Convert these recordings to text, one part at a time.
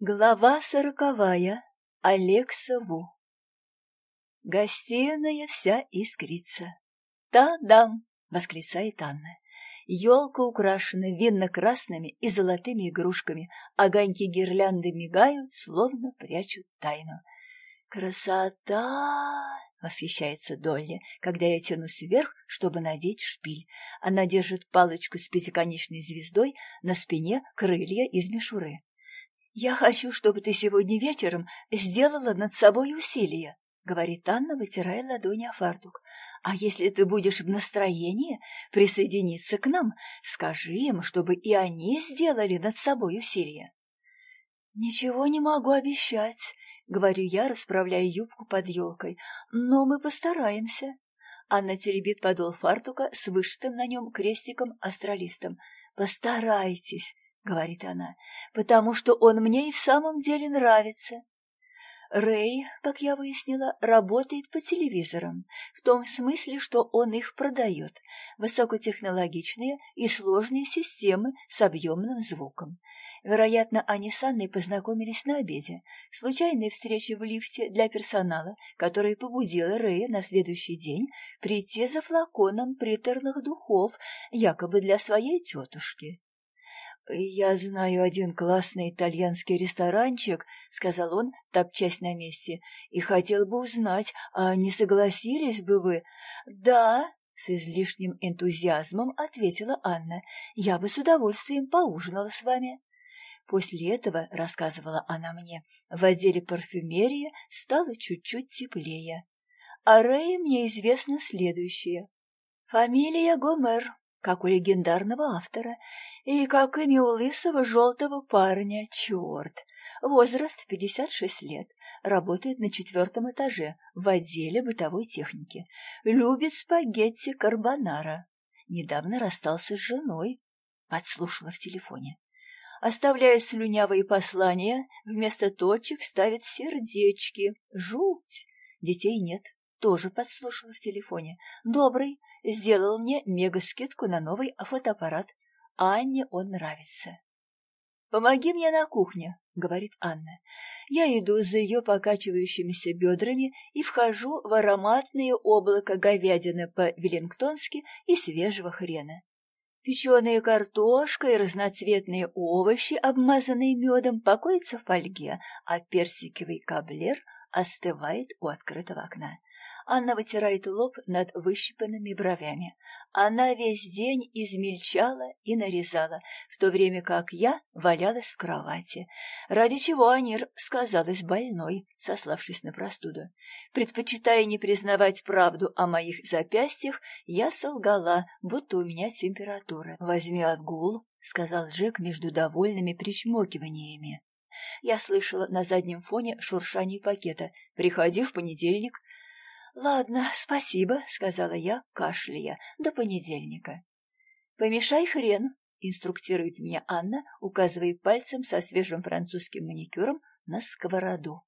Глава сороковая. Алекса Ву. Гостиная вся искрится. «Та-дам!» — восклицает Анна. Елка украшена винно-красными и золотыми игрушками, огоньки гирлянды мигают, словно прячут тайну. «Красота!» — восхищается Долли, когда я тянусь вверх, чтобы надеть шпиль. Она держит палочку с пятиконечной звездой, на спине крылья из мишуры. «Я хочу, чтобы ты сегодня вечером сделала над собой усилие», — говорит Анна, вытирая ладони о фартук. «А если ты будешь в настроении присоединиться к нам, скажи им, чтобы и они сделали над собой усилие». «Ничего не могу обещать», — говорю я, расправляя юбку под елкой, — «но мы постараемся». Анна теребит подол фартука с вышитым на нем крестиком-астралистом. «Постарайтесь», — говорит она, — потому что он мне и в самом деле нравится. Рэй, как я выяснила, работает по телевизорам, в том смысле, что он их продает, высокотехнологичные и сложные системы с объемным звуком. Вероятно, они с Анной познакомились на обеде, случайной встрече в лифте для персонала, которая побудила Рэя на следующий день прийти за флаконом приторных духов, якобы для своей тетушки. «Я знаю один классный итальянский ресторанчик», — сказал он, топчась на месте, — «и хотел бы узнать, а не согласились бы вы?» «Да», — с излишним энтузиазмом ответила Анна, — «я бы с удовольствием поужинала с вами». После этого, рассказывала она мне, в отделе парфюмерии стало чуть-чуть теплее. О Рэе мне известно следующее. Фамилия Гомер, как у легендарного автора, и как имя у лысого желтого парня, черт. Возраст 56 лет, работает на четвертом этаже в отделе бытовой техники. Любит спагетти карбонара. Недавно расстался с женой. Подслушала в телефоне. Оставляя слюнявые послания, вместо точек ставит сердечки. Жуть! Детей нет. Тоже подслушала в телефоне. Добрый. Сделал мне мега-скидку на новый фотоаппарат. Анне он нравится. «Помоги мне на кухне», — говорит Анна. Я иду за ее покачивающимися бедрами и вхожу в ароматное облако говядины по-веллингтонски и свежего хрена. Печеная картошка и разноцветные овощи, обмазанные медом, покоятся в фольге, а персиковый каблер остывает у открытого окна. Анна вытирает лоб над выщипанными бровями. Она весь день измельчала и нарезала, в то время как я валялась в кровати, ради чего Анир сказалась больной, сославшись на простуду. Предпочитая не признавать правду о моих запястьях, я солгала, будто у меня температура. «Возьми отгул», — сказал Джек между довольными причмокиваниями. Я слышала на заднем фоне шуршание пакета. «Приходи в понедельник», «Ладно, спасибо», — сказала я, кашляя, — «до понедельника». «Помешай хрен», — инструктирует меня Анна, указывая пальцем со свежим французским маникюром на сковороду.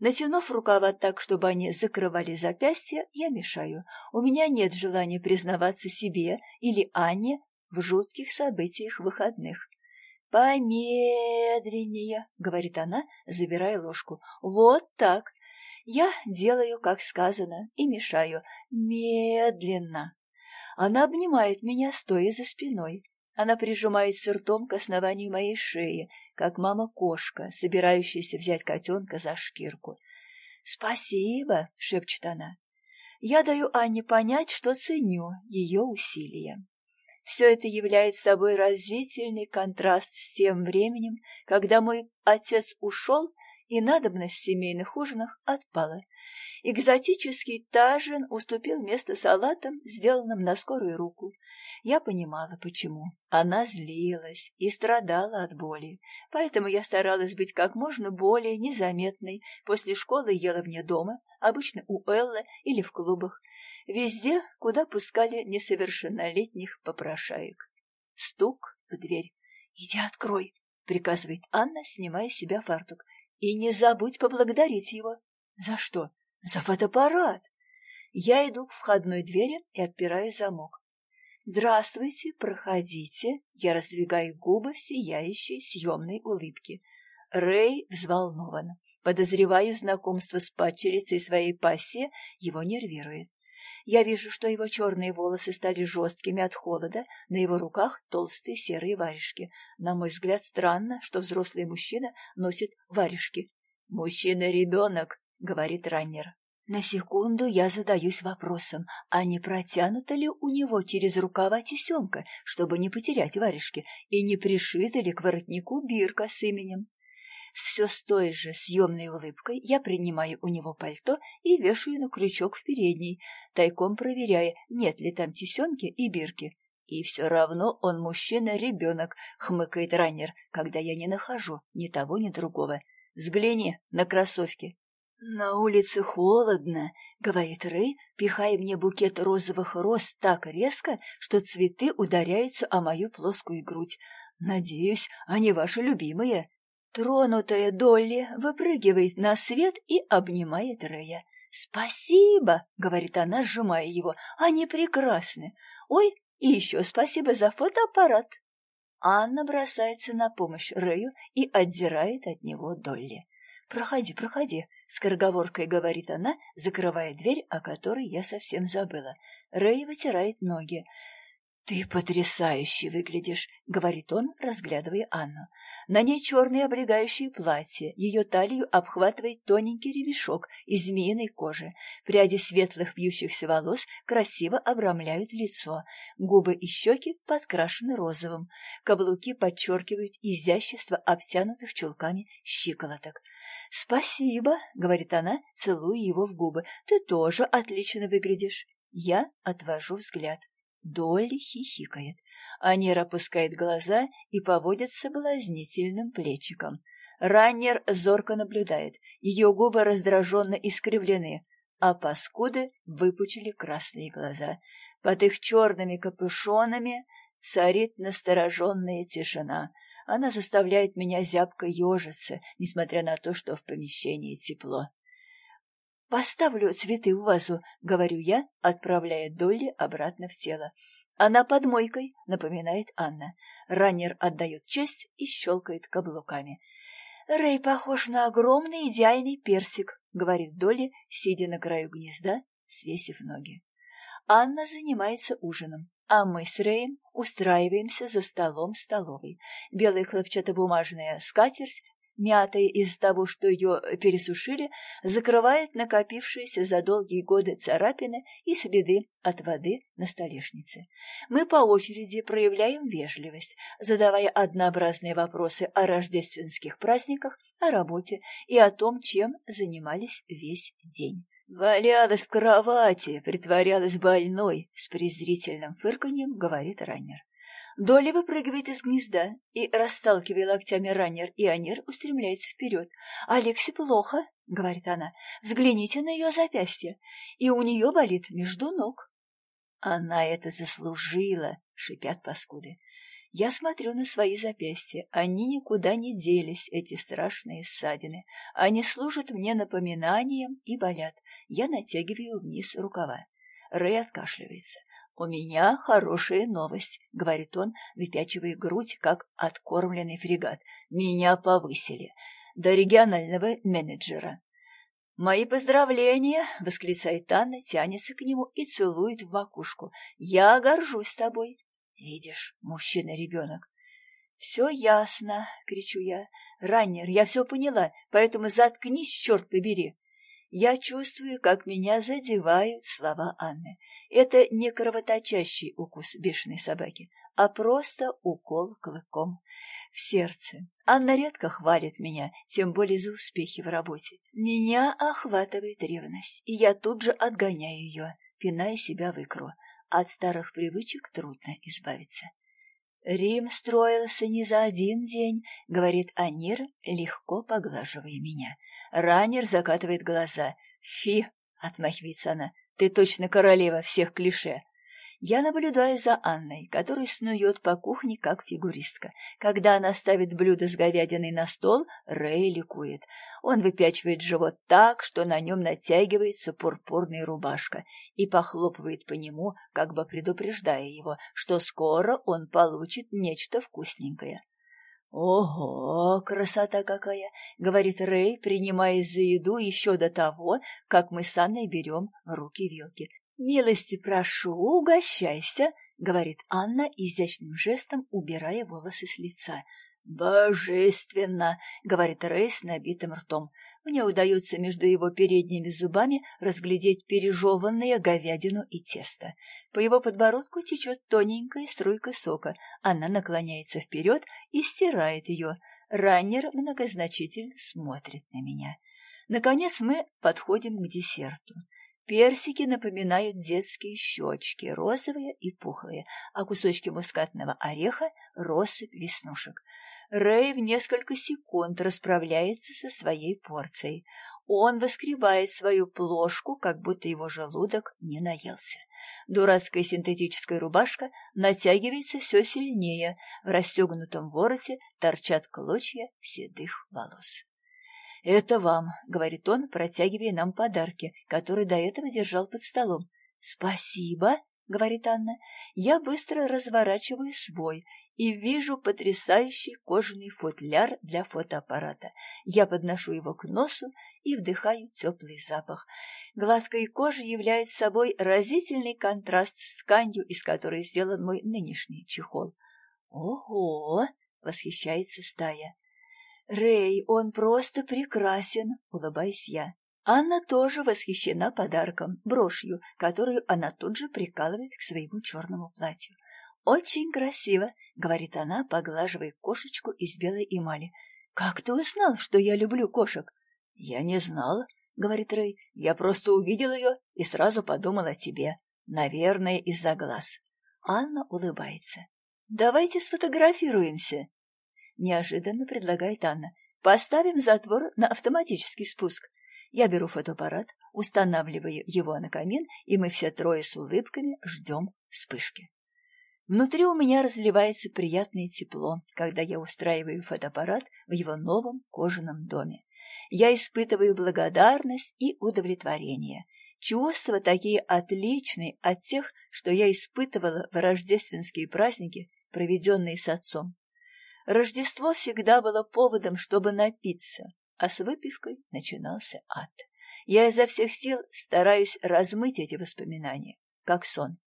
Натянув рукава так, чтобы они закрывали запястья, я мешаю. У меня нет желания признаваться себе или Анне в жутких событиях выходных. «Помедленнее», — говорит она, забирая ложку. «Вот так. Я делаю, как сказано, и мешаю медленно. Она обнимает меня, стоя за спиной. Она прижимается ртом к основанию моей шеи, как мама-кошка, собирающаяся взять котенка за шкирку. «Спасибо», — шепчет она. Я даю Анне понять, что ценю ее усилия. Все это является собой разительный контраст с тем временем, когда мой отец ушел и надобность в семейных ужинах отпала. Экзотический тажин уступил место салатам, сделанным на скорую руку. Я понимала, почему. Она злилась и страдала от боли, поэтому я старалась быть как можно более незаметной. После школы ела вне дома, обычно у Эллы или в клубах, везде, куда пускали несовершеннолетних попрошаек. Стук в дверь. «Иди открой», — приказывает Анна, снимая с себя фартук. И не забудь поблагодарить его. За что? За фотоаппарат. Я иду к входной двери и отпираю замок. «Здравствуйте, проходите». Я раздвигаю губы сияющей съемной улыбке. Рэй взволнован. Подозреваю, знакомство с падчерицей своей пассии его нервирует. Я вижу, что его черные волосы стали жесткими от холода, на его руках толстые серые варежки. На мой взгляд, странно, что взрослый мужчина носит варежки. «Мужчина-ребенок», — говорит раннер. На секунду я задаюсь вопросом, а не протянута ли у него через рукава тесемка, чтобы не потерять варежки, и не пришита ли к воротнику бирка с именем. Все с той же съемной улыбкой я принимаю у него пальто и вешаю на крючок в передней, тайком проверяя, нет ли там тесемки и бирки. И все равно он мужчина-ребенок, хмыкает раннер, когда я не нахожу ни того, ни другого. Взгляни на кроссовки. «На улице холодно», — говорит Рэй, пихая мне букет розовых роз так резко, что цветы ударяются о мою плоскую грудь. «Надеюсь, они ваши любимые». Тронутая Долли выпрыгивает на свет и обнимает Рэя. «Спасибо!» — говорит она, сжимая его. «Они прекрасны! Ой, и еще спасибо за фотоаппарат!» Анна бросается на помощь Рэю и отдирает от него Долли. «Проходи, проходи», — скороговоркой говорит она, закрывая дверь, о которой я совсем забыла. Рэй вытирает ноги. «Ты потрясающе выглядишь», — говорит он, разглядывая Анну. На ней черное облегающее платье, ее талию обхватывает тоненький ремешок из змеиной кожи. Пряди светлых вьющихся волос красиво обрамляют лицо. Губы и щеки подкрашены розовым. Каблуки подчеркивают изящество обтянутых чулками щиколоток. «Спасибо», — говорит она, целуя его в губы. «Ты тоже отлично выглядишь». Я отвожу взгляд. Долли хихикает. Анера опускает глаза и поводит соблазнительным плечиком. Раннер зорко наблюдает. Ее губы раздраженно искривлены, а паскуды выпучили красные глаза. Под их черными капюшонами царит настороженная тишина. Она заставляет меня зябко ежиться, несмотря на то, что в помещении тепло. «Поставлю цветы в вазу», — говорю я, отправляя Долли обратно в тело. «Она под мойкой», — напоминает Анна. Раннер отдает честь и щелкает каблуками. «Рэй похож на огромный идеальный персик», — говорит Долли, сидя на краю гнезда, свесив ноги. Анна занимается ужином, а мы с Рэем устраиваемся за столом столовой. Белая хлопчатобумажная скатерть мятая из-за того, что ее пересушили, закрывает накопившиеся за долгие годы царапины и следы от воды на столешнице. Мы по очереди проявляем вежливость, задавая однообразные вопросы о рождественских праздниках, о работе и о том, чем занимались весь день. «Валялась в кровати, притворялась больной», — с презрительным фырканьем говорит раннер. Доля выпрыгивает из гнезда и, расталкивая локтями раннер, и Анир устремляется вперед. «Алексе плохо», — говорит она, — «взгляните на ее запястье, и у нее болит между ног». «Она это заслужила», — шипят паскуды. Я смотрю на свои запястья. Они никуда не делись, эти страшные ссадины. Они служат мне напоминанием и болят. Я натягиваю вниз рукава. Рэй откашливается. «У меня хорошая новость», — говорит он, выпячивая грудь, как откормленный фрегат. «Меня повысили. До регионального менеджера». «Мои поздравления!» — восклицает Анна, тянется к нему и целует в макушку. «Я горжусь тобой!» «Видишь, мужчина-ребенок!» «Все ясно!» — кричу я. «Раннер, я все поняла, поэтому заткнись, черт побери!» Я чувствую, как меня задевают слова Анны. Это не кровоточащий укус бешеной собаки, а просто укол клыком в сердце. Анна редко хвалит меня, тем более за успехи в работе. Меня охватывает ревность, и я тут же отгоняю ее, пиная себя в икру. От старых привычек трудно избавиться. «Рим строился не за один день», — говорит Анир, легко поглаживая меня. Раннер закатывает глаза. «Фи!» — отмахивается она. Ты точно королева всех клише. Я наблюдаю за Анной, которая снует по кухне, как фигуристка. Когда она ставит блюдо с говядиной на стол, Рэй ликует. Он выпячивает живот так, что на нем натягивается пурпурная рубашка, и похлопывает по нему, как бы предупреждая его, что скоро он получит нечто вкусненькое. «Ого, красота какая!» — говорит Рэй, принимаясь за еду еще до того, как мы с Анной берем руки вилки. «Милости прошу, угощайся!» — говорит Анна, изящным жестом убирая волосы с лица. «Божественно!» — говорит Рэй с набитым ртом. Мне удается между его передними зубами разглядеть пережеванные говядину и тесто. По его подбородку течет тоненькая струйка сока. Она наклоняется вперед и стирает ее. Раннер многозначительно смотрит на меня. Наконец мы подходим к десерту. Персики напоминают детские щечки, розовые и пухлые, а кусочки мускатного ореха — россыпь веснушек. Рэй в несколько секунд расправляется со своей порцией. Он выскребает свою плошку, как будто его желудок не наелся. Дурацкая синтетическая рубашка натягивается все сильнее, в расстегнутом вороте торчат клочья седых волос. «Это вам», — говорит он, протягивая нам подарки, которые до этого держал под столом. «Спасибо», — говорит Анна. Я быстро разворачиваю свой и вижу потрясающий кожаный футляр для фотоаппарата. Я подношу его к носу и вдыхаю теплый запах. Гладкая кожа является собой разительный контраст с тканью, из которой сделан мой нынешний чехол. «Ого!» — восхищается стая. «Рэй, он просто прекрасен!» — улыбаюсь я. Анна тоже восхищена подарком, брошью, которую она тут же прикалывает к своему черному платью. «Очень красиво», — говорит она, поглаживая кошечку из белой эмали. «Как ты узнал, что я люблю кошек?» «Я не знала», — говорит Рэй. «Я просто увидел ее и сразу подумал о тебе. Наверное, из-за глаз». Анна улыбается. «Давайте сфотографируемся», — неожиданно предлагает Анна. «Поставим затвор на автоматический спуск. Я беру фотоаппарат, устанавливаю его на камин, и мы все трое с улыбками ждем вспышки. Внутри у меня разливается приятное тепло, когда я устраиваю фотоаппарат в его новом кожаном доме. Я испытываю благодарность и удовлетворение. Чувства такие отличные от тех, что я испытывала в рождественские праздники, проведенные с отцом. Рождество всегда было поводом, чтобы напиться, а с выпивкой начинался ад. Я изо всех сил стараюсь размыть эти воспоминания, как сон.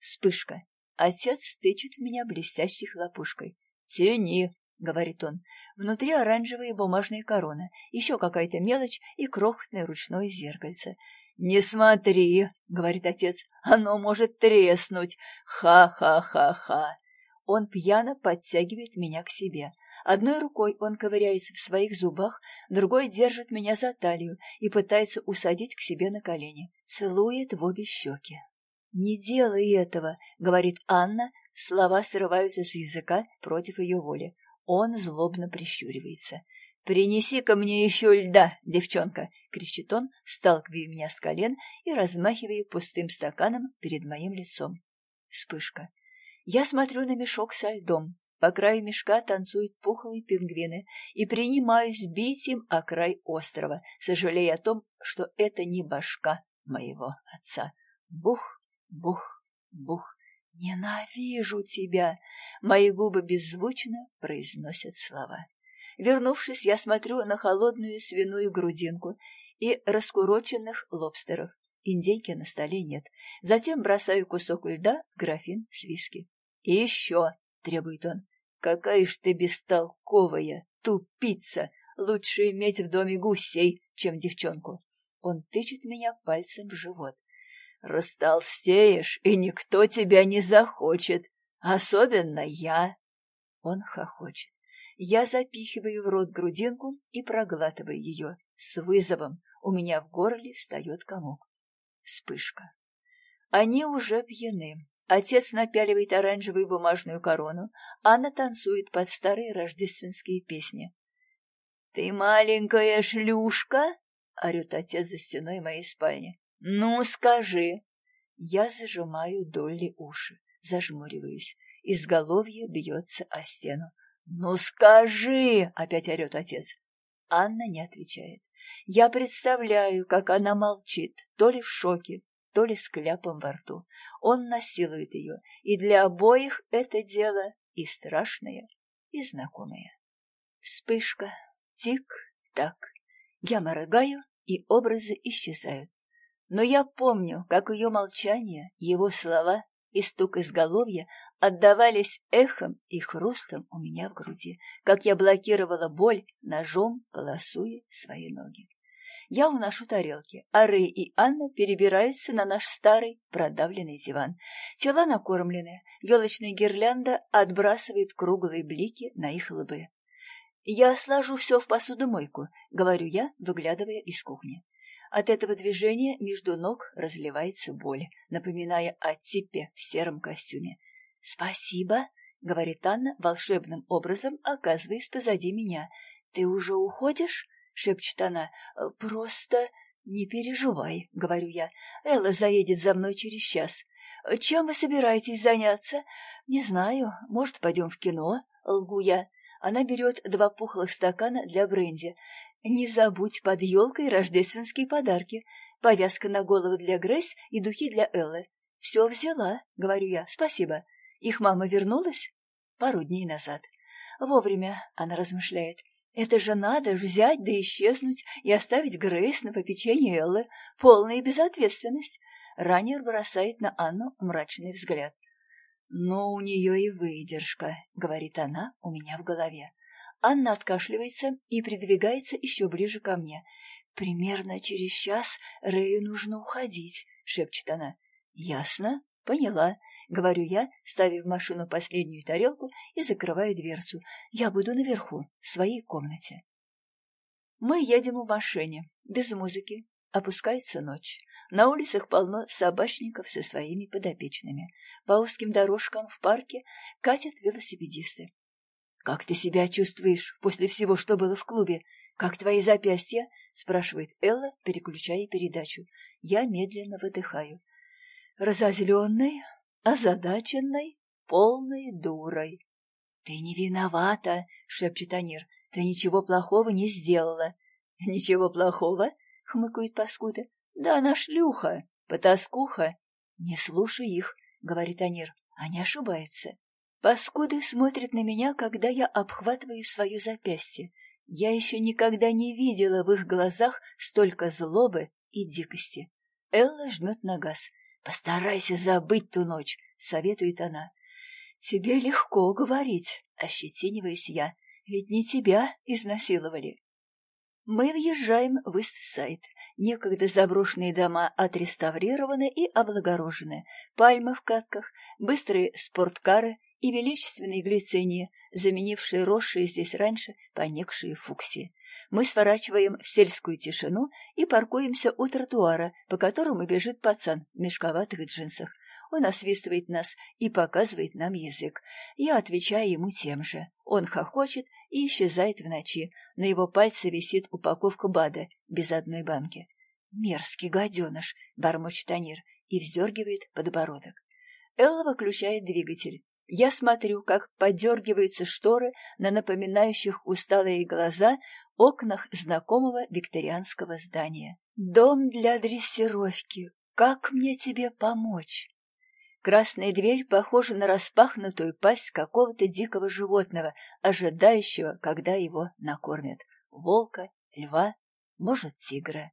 Вспышка. Отец тычет в меня блестящей хлопушкой. «Тяни!» — говорит он. Внутри оранжевая бумажная корона, еще какая-то мелочь и крохотное ручное зеркальце. «Не смотри!» — говорит отец. «Оно может треснуть! Ха-ха-ха-ха!» Он пьяно подтягивает меня к себе. Одной рукой он ковыряется в своих зубах, другой держит меня за талию и пытается усадить к себе на колени. Целует в обе щеки. «Не делай этого», — говорит Анна, слова срываются с языка против ее воли. Он злобно прищуривается. «Принеси-ка мне еще льда, девчонка!» — кричит он, сталкивая меня с колен и размахивая пустым стаканом перед моим лицом. Вспышка. Я смотрю на мешок со льдом. По краю мешка танцуют пухлые пингвины и принимаюсь бить им о край острова, сожалея о том, что это не башка моего отца. Бух! Бух, бух, ненавижу тебя. Мои губы беззвучно произносят слова. Вернувшись, я смотрю на холодную свиную грудинку и раскуроченных лобстеров. Индейки на столе нет. Затем бросаю кусок льда в графин с виски. «И еще!» — требует он. «Какая ж ты бестолковая, тупица! Лучше иметь в доме гусей, чем девчонку!» Он тычет меня пальцем в живот. Растолстеешь, и никто тебя не захочет, особенно я. Он хохочет. Я запихиваю в рот грудинку и проглатываю ее. С вызовом у меня в горле встает комок. Вспышка. Они уже пьяны. Отец напяливает оранжевую бумажную корону, Анна танцует под старые рождественские песни. «Ты маленькая шлюшка!» — орет отец за стеной моей спальни. «Ну, скажи!» Я зажимаю Долли уши, зажмуриваюсь. Изголовье бьется о стену. «Ну, скажи!» — опять орет отец. Анна не отвечает. Я представляю, как она молчит, то ли в шоке, то ли с кляпом во рту. Он насилует ее, и для обоих это дело и страшное, и знакомые. Вспышка, тик-так. Я моргаю, и образы исчезают. Но я помню, как ее молчание, его слова и стук изголовья отдавались эхом и хрустом у меня в груди, как я блокировала боль ножом, полосуя свои ноги. Я уношу тарелки, а Рэй и Анна перебираются на наш старый продавленный диван. Тела накормлены, елочная гирлянда отбрасывает круглые блики на их лбы. «Я сложу все в посудомойку», — говорю я, выглядывая из кухни. От этого движения между ног разливается боль, напоминая о типе в сером костюме. «Спасибо», — говорит Анна волшебным образом, оказываясь позади меня. «Ты уже уходишь?» шепчет она. «Э, «Просто не переживай», — говорю я. «Элла заедет за мной через час. Чем вы собираетесь заняться?» «Не знаю. Может, пойдем в кино?» — лгу я. Она берет два пухлых стакана для бренди. «Не забудь под елкой рождественские подарки. Повязка на голову для Грейс и духи для Эллы. Все взяла», — говорю я. «Спасибо. Их мама вернулась?» «Пару дней назад». «Вовремя», — она размышляет. Это же надо взять да исчезнуть и оставить Грейс на попечение Эллы. Полная безответственность. Раннер бросает на Анну мрачный взгляд. «Но у нее и выдержка», — говорит она у меня в голове. Анна откашливается и придвигается еще ближе ко мне. «Примерно через час Рэю нужно уходить», — шепчет она. «Ясно, поняла. — говорю я, ставя в машину последнюю тарелку и закрываю дверцу. «Я буду наверху, в своей комнате». Мы едем в машине, без музыки. Опускается ночь. На улицах полно собачников со своими подопечными. По узким дорожкам в парке катят велосипедисты. «Как ты себя чувствуешь после всего, что было в клубе? Как твои запястья?» — спрашивает Элла, переключая передачу. Я медленно выдыхаю. Разозленный, озадаченной, полной дурой. — Ты не виновата, — шепчет Анир, — ты ничего плохого не сделала. — Ничего плохого? — хмыкает паскуда. — Да она шлюха, потаскуха. — Не слушай их, — говорит Анир, — они ошибаются. Паскуды смотрят на меня, когда я обхватываю свое запястье. Я еще никогда не видела в их глазах столько злобы и дикости. Элла жмет на газ. «Постарайся забыть ту ночь», — советует она. «Тебе легко говорить», — ощетиниваюсь я, — «ведь не тебя изнасиловали». Мы въезжаем в Ист-Сайд. Некогда заброшенные дома отреставрированы и облагорожены. Пальмы в катках, быстрые спорткары и величественные глицинии, заменившие росшие здесь раньше понекшие фуксии. Мы сворачиваем в сельскую тишину и паркуемся у тротуара, по которому бежит пацан в мешковатых джинсах. Он освистывает нас и показывает нам язык. Я отвечаю ему тем же. Он хохочет и исчезает в ночи. На его пальце висит упаковка БАДа без одной банки. «Мерзкий гаденыш!» — бормочет Анир и вздергивает подбородок. Элла выключает двигатель. Я смотрю, как подергиваются шторы на напоминающих усталые глаза окнах знакомого викторианского здания. «Дом для дрессировки. Как мне тебе помочь?» Красная дверь похожа на распахнутую пасть какого-то дикого животного, ожидающего, когда его накормят. Волка, льва, может, тигра.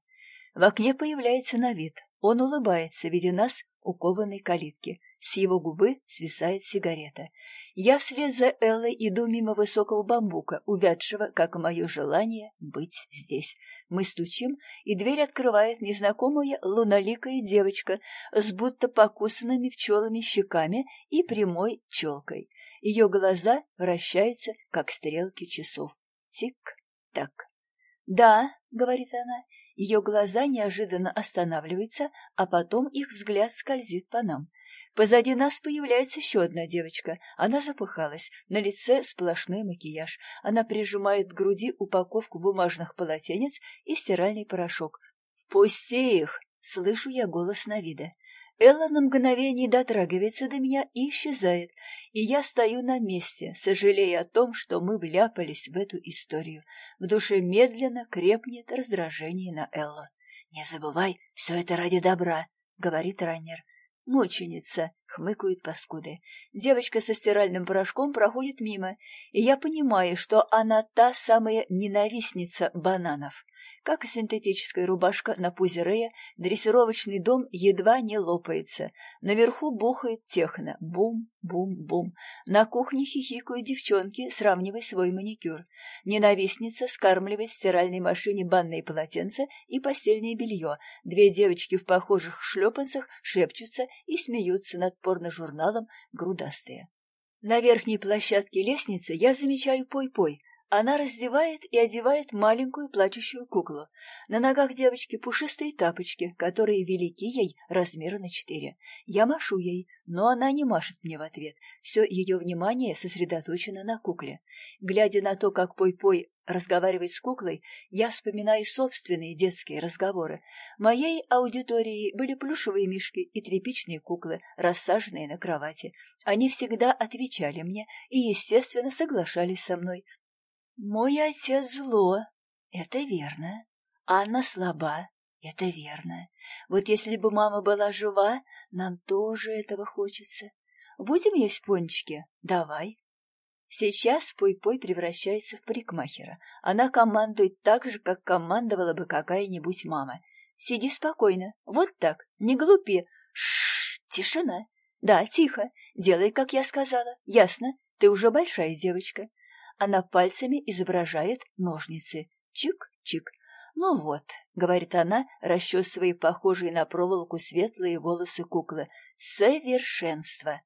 В окне появляется на вид. Он улыбается, видя нас у кованой калитки. С его губы свисает сигарета. Я вслед за Эллой иду мимо высокого бамбука, увядшего, как мое желание быть здесь. Мы стучим, и дверь открывает незнакомая луноликая девочка с будто покусанными пчелами щеками и прямой челкой. Ее глаза вращаются, как стрелки часов. Тик-так. «Да», — говорит она, — ее глаза неожиданно останавливаются, а потом их взгляд скользит по нам. Позади нас появляется еще одна девочка. Она запыхалась, на лице сплошной макияж. Она прижимает к груди упаковку бумажных полотенец и стиральный порошок. «Впусти их!» — слышу я голос Навида. Элла на мгновение дотрагивается до меня и исчезает, и я стою на месте, сожалея о том, что мы вляпались в эту историю. В душе медленно крепнет раздражение на Эллу. «Не забывай, все это ради добра», — говорит раннер. «Мученица», — хмыкают паскуды. Девочка со стиральным порошком проходит мимо, и я понимаю, что она та самая ненавистница бананов. Как и синтетическая рубашка на пузе Рея, дрессировочный дом едва не лопается. Наверху бухает техно. Бум-бум-бум. На кухне хихикают девчонки, сравнивая свой маникюр. Ненавистница скармливает в стиральной машине банные полотенца и постельное белье. Две девочки в похожих шлепанцах шепчутся и смеются над порно-журналом грудастые. На верхней площадке лестницы я замечаю пой-пой. Она раздевает и одевает маленькую плачущую куклу. На ногах девочки пушистые тапочки, которые велики ей размера на четыре. Я машу ей, но она не машет мне в ответ. Все ее внимание сосредоточено на кукле. Глядя на то, как Пой-Пой разговаривает с куклой, я вспоминаю собственные детские разговоры. Моей аудиторией были плюшевые мишки и тряпичные куклы, рассаженные на кровати. Они всегда отвечали мне и, естественно, соглашались со мной. Мой отец зло, это верно. Анна слаба, это верно. Вот если бы мама была жива, нам тоже этого хочется. Будем есть пончики? Давай. Сейчас Пой-Пой превращается в парикмахера. Она командует так же, как командовала бы какая-нибудь мама. Сиди спокойно. Вот так. Не глупи. Шш, тишина. Да, тихо. Делай, как я сказала. Ясно? Ты уже большая девочка. Она пальцами изображает ножницы. Чик-чик. «Ну вот», — говорит она, расчесывая похожие на проволоку светлые волосы куклы, — «совершенство».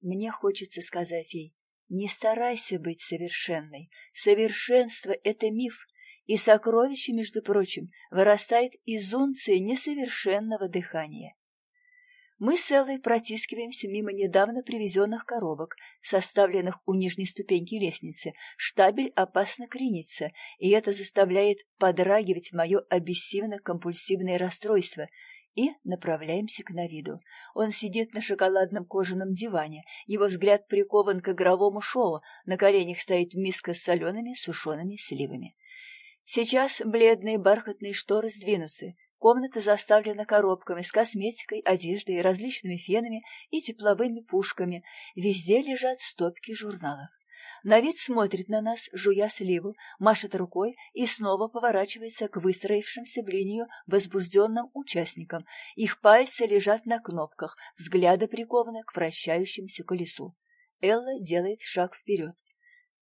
Мне хочется сказать ей, не старайся быть совершенной. Совершенство — это миф, и сокровище, между прочим, вырастает из унции несовершенного дыхания. Мы с Эллой протискиваемся мимо недавно привезенных коробок, составленных у нижней ступеньки лестницы. Штабель опасно кренится, и это заставляет подрагивать мое обессивно-компульсивное расстройство. И направляемся к Навиду. Он сидит на шоколадном кожаном диване. Его взгляд прикован к игровому шоу. На коленях стоит миска с солеными сушеными сливами. Сейчас бледные бархатные шторы сдвинутся. Комната заставлена коробками с косметикой, одеждой, различными фенами и тепловыми пушками. Везде лежат стопки журналов. На вид смотрит на нас, жуя сливу, машет рукой и снова поворачивается к выстроившимся в линию возбужденным участникам. Их пальцы лежат на кнопках, взгляды прикованы к вращающемуся колесу. Элла делает шаг вперед.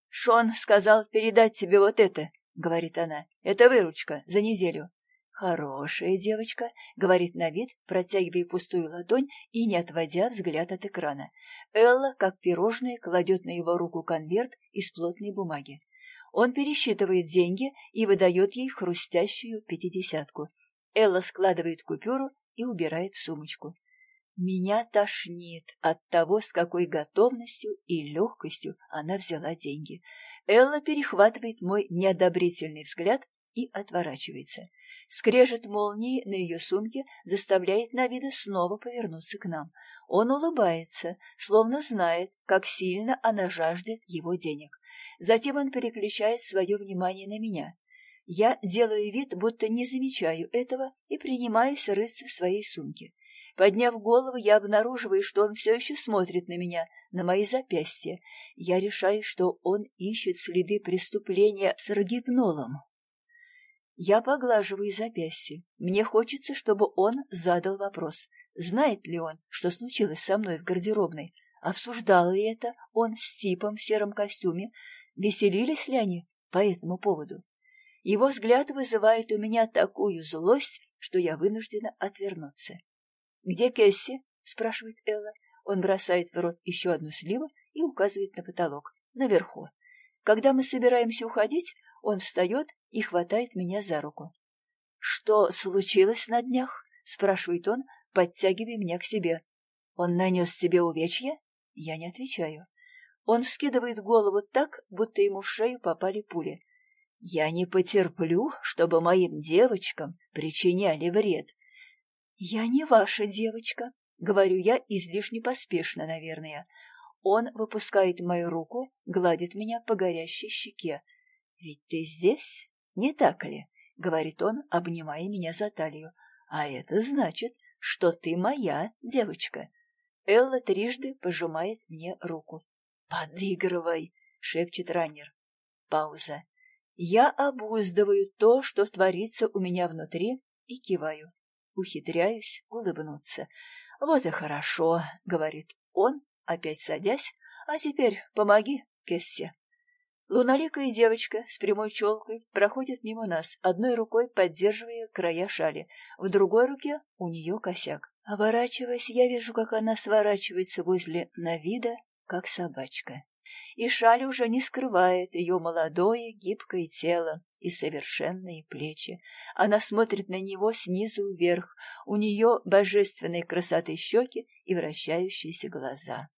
«Шон сказал передать тебе вот это», — говорит она. «Это выручка за неделю». «Хорошая девочка», — говорит на вид, протягивая пустую ладонь и не отводя взгляд от экрана. Элла, как пирожное, кладет на его руку конверт из плотной бумаги. Он пересчитывает деньги и выдает ей хрустящую пятидесятку. Элла складывает купюру и убирает в сумочку. Меня тошнит от того, с какой готовностью и легкостью она взяла деньги. Элла перехватывает мой неодобрительный взгляд и отворачивается. Скрежет молнии на ее сумке заставляет Навида снова повернуться к нам. Он улыбается, словно знает, как сильно она жаждет его денег. Затем он переключает свое внимание на меня. Я делаю вид, будто не замечаю этого, и принимаюсь рыться в своей сумке. Подняв голову, я обнаруживаю, что он все еще смотрит на меня, на мои запястья. Я решаю, что он ищет следы преступления с рогипнолом. Я поглаживаю запястье. Мне хочется, чтобы он задал вопрос. Знает ли он, что случилось со мной в гардеробной? Обсуждал ли это он с типом в сером костюме? Веселились ли они по этому поводу? Его взгляд вызывает у меня такую злость, что я вынуждена отвернуться. «Где Кэсси?» — спрашивает Элла. Он бросает в рот еще одну сливу и указывает на потолок, наверху. Когда мы собираемся уходить, он встает и хватает меня за руку. «Что случилось на днях?» — спрашивает он, подтягивая меня к себе. «Он нанес тебе увечья?» Я не отвечаю. Он вскидывает голову так, будто ему в шею попали пули. «Я не потерплю, чтобы моим девочкам причиняли вред». «Я не ваша девочка», — говорю я излишне поспешно, наверное. Он выпускает мою руку, гладит меня по горящей щеке. «Ведь ты здесь, не так ли?» — говорит он, обнимая меня за талию. «А это значит, что ты моя девочка». Элла трижды пожимает мне руку. «Подыгрывай!» — шепчет раннер. Пауза. Я обуздываю то, что творится у меня внутри, и киваю. Ухитряюсь улыбнуться. «Вот и хорошо», — говорит он, опять садясь. «А теперь помоги, Кессе». Луналикая девочка с прямой челкой проходит мимо нас, одной рукой поддерживая края шали, в другой руке у нее косяк. Оборачиваясь, я вижу, как она сворачивается возле Навида, как собачка. И шаль уже не скрывает ее молодое гибкое тело и совершенные плечи. Она смотрит на него снизу вверх, у нее божественной красоты щеки и вращающиеся глаза.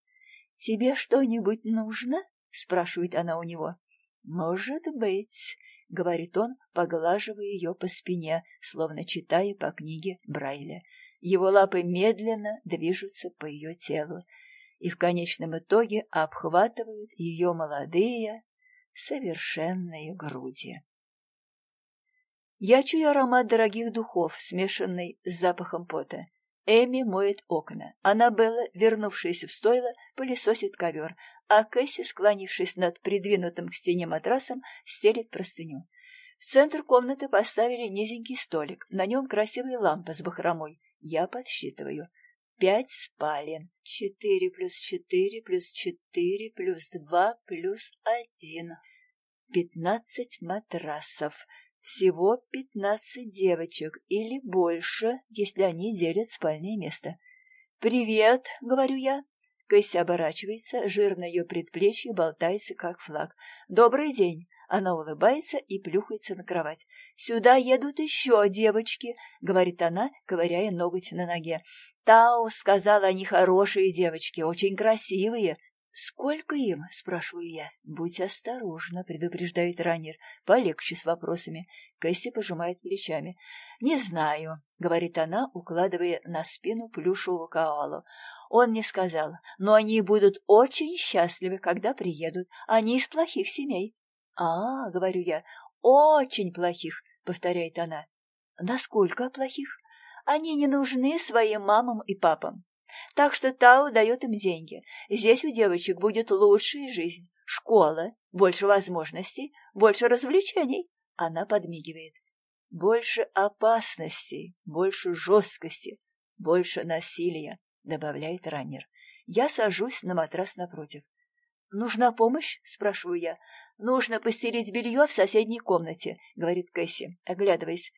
«Тебе что-нибудь нужно?» — спрашивает она у него. «Может быть», — говорит он, поглаживая ее по спине, словно читая по книге Брайля. Его лапы медленно движутся по ее телу и в конечном итоге обхватывают ее молодые, совершенные груди. Я чую аромат дорогих духов, смешанный с запахом пота. Эми моет окна. Аннабелла, вернувшаяся в стойло, пылесосит ковер, а Кэсси, склонившись над придвинутым к стене матрасом, стелит простыню. В центр комнаты поставили низенький столик. На нем красивая лампа с бахромой. Я подсчитываю. Пять спален. Четыре плюс четыре плюс четыре плюс два плюс один. Пятнадцать матрасов. Всего пятнадцать девочек или больше, если они делят спальное место. «Привет», — говорю я. Кэсси оборачивается, жир на ее предплечье болтается, как флаг. «Добрый день!» Она улыбается и плюхается на кровать. «Сюда едут еще девочки», — говорит она, ковыряя ноготь на ноге. «Тау сказала, они хорошие девочки, очень красивые». «Сколько им?» — спрашиваю я. «Будь осторожна», — предупреждает раннер. «Полегче с вопросами». Кэсси пожимает плечами. «Не знаю», — говорит она, укладывая на спину плюшевого коалу. Он не сказал, но они будут очень счастливы, когда приедут. Они из плохих семей. А, говорю я, очень плохих, повторяет она. Насколько плохих? Они не нужны своим мамам и папам. Так что Тау дает им деньги. Здесь у девочек будет лучшая жизнь. Школа, больше возможностей, больше развлечений. Она подмигивает. Больше опасностей, больше жесткости, больше насилия добавляет раннер. Я сажусь на матрас напротив. «Нужна помощь?» — спрашиваю я. «Нужно постелить белье в соседней комнате», — говорит Кэсси, оглядываясь.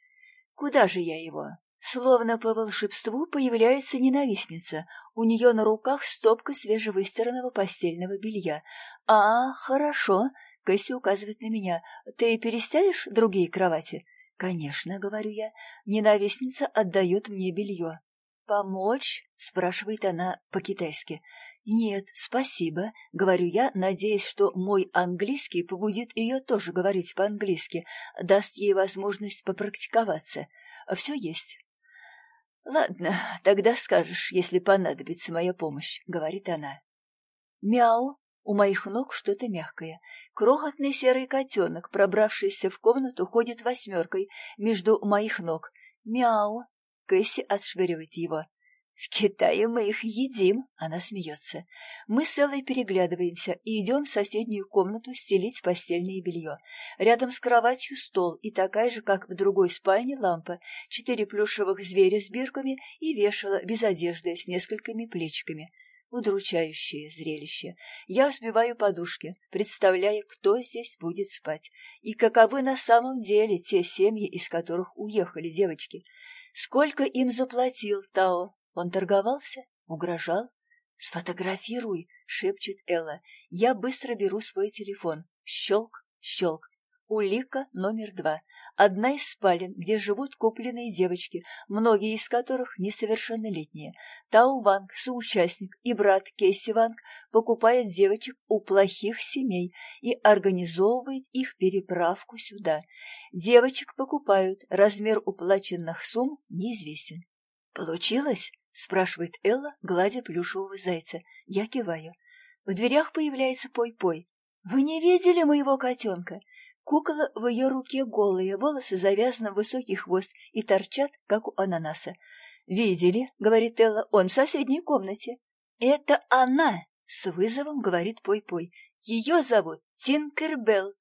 «Куда же я его?» Словно по волшебству появляется ненавистница. У нее на руках стопка свежевыстиранного постельного белья. «А, хорошо», — Кэсси указывает на меня. «Ты перестелишь другие кровати?» «Конечно», — говорю я. Ненавистница отдает мне белье. «Помочь?» — спрашивает она по-китайски. «Нет, спасибо», — говорю я, надеясь, что мой английский побудит ее тоже говорить по-английски, даст ей возможность попрактиковаться. Все есть. «Ладно, тогда скажешь, если понадобится моя помощь», — говорит она. «Мяу!» У моих ног что-то мягкое. Крохотный серый котенок, пробравшийся в комнату, ходит восьмеркой между моих ног. «Мяу!» Кэсси отшвыривает его. «В Китае мы их едим», — она смеется. Мы с Эллой переглядываемся и идем в соседнюю комнату стелить постельное белье. Рядом с кроватью стол и такая же, как в другой спальне, лампа, четыре плюшевых зверя с бирками и вешало без одежды с несколькими плечиками. Удручающее зрелище. Я взбиваю подушки, представляя, кто здесь будет спать, и каковы на самом деле те семьи, из которых уехали девочки. Сколько им заплатил Тао? Он торговался? Угрожал? «Сфотографируй!» — шепчет Элла. Я быстро беру свой телефон. Щелк, щелк. Улика номер два. Одна из спален, где живут купленные девочки, многие из которых несовершеннолетние. Тау Ванг, соучастник, и брат Кейси Ванг покупает девочек у плохих семей и организовывает их переправку сюда. Девочек покупают, размер уплаченных сумм неизвестен. «Получилось?» — спрашивает Элла, гладя плюшевого зайца. Я киваю. В дверях появляется Пой-Пой. «Вы не видели моего котенка?» Кукла в ее руке голые, волосы завязаны в высокий хвост и торчат, как у ананаса. «Видели?» — говорит Элла. «Он в соседней комнате». Это она, с вызовом говорит Пой-Пой. Ее зовут Тинкербелл.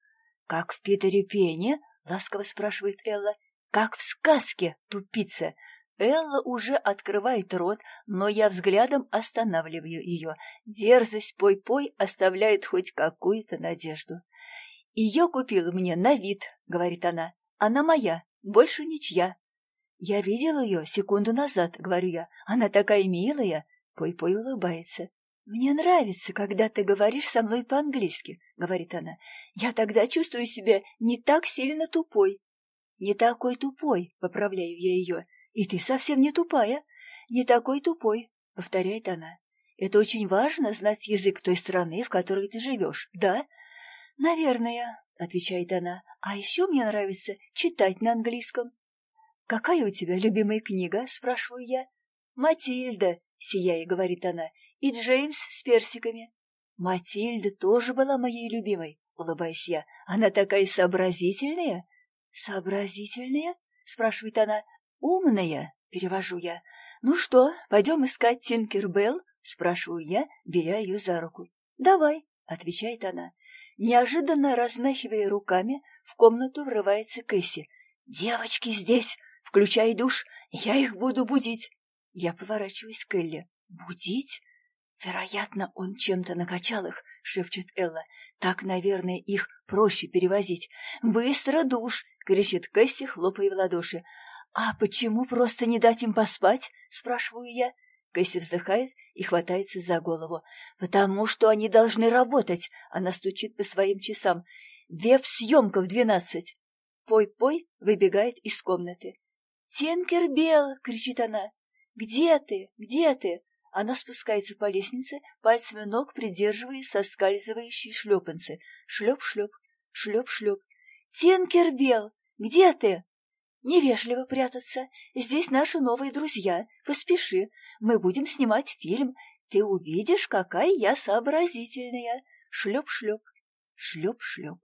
Как в Питере Пене? Ласково спрашивает Элла. Как в сказке, тупица. Элла уже открывает рот, но я взглядом останавливаю ее. Дерзость Пой-Пой оставляет хоть какую-то надежду. «Ее купила мне на вид», — говорит она. «Она моя, больше ничья». «Я видел ее секунду назад», — говорю я. «Она такая милая». Пой-Пой улыбается. «Мне нравится, когда ты говоришь со мной по-английски», — говорит она. «Я тогда чувствую себя не так сильно тупой». «Не такой тупой», — поправляю я ее. «И ты совсем не тупая». «Не такой тупой», — повторяет она. «Это очень важно знать язык той страны, в которой ты живешь, да?» «Наверное», — отвечает она. «А еще мне нравится читать на английском». «Какая у тебя любимая книга?» — спрашиваю я. «Матильда», — сияя, говорит она, — «и Джеймс с персиками». «Матильда тоже была моей любимой», — улыбаюсь я. «Она такая сообразительная». «Сообразительная?» — спрашивает она. «Умная», — перевожу я. «Ну что, пойдем искать Тинкербелл?» — спрашиваю я, беря ее за руку. «Давай», — отвечает она. Неожиданно размахивая руками, в комнату врывается Кэсси. «Девочки здесь! Включай душ! Я их буду будить!» Я поворачиваюсь к Элли. «Будить?» «Вероятно, он чем-то накачал их», — шепчет Элла. «Так, наверное, их проще перевозить». «Быстро душ!» — кричит Кэсси, хлопая в ладоши. «А почему просто не дать им поспать?» — спрашиваю я. Кэсси вздыхает и хватается за голову. «Потому что они должны работать!» Она стучит по своим часам. «Веб-съемка в двенадцать!» Пой-пой выбегает из комнаты. «Тенкербелл!» — кричит она. «Где ты? Где ты?» Она спускается по лестнице, пальцами ног придерживая соскальзывающие шлепанцы. Шлеп-шлеп, шлеп-шлеп. «Тенкербелл! Где ты?» «Невежливо прятаться. Здесь наши новые друзья. Поспеши. Мы будем снимать фильм. Ты увидишь, какая я сообразительная. Шлеп-шлеп, шлеп-шлеп.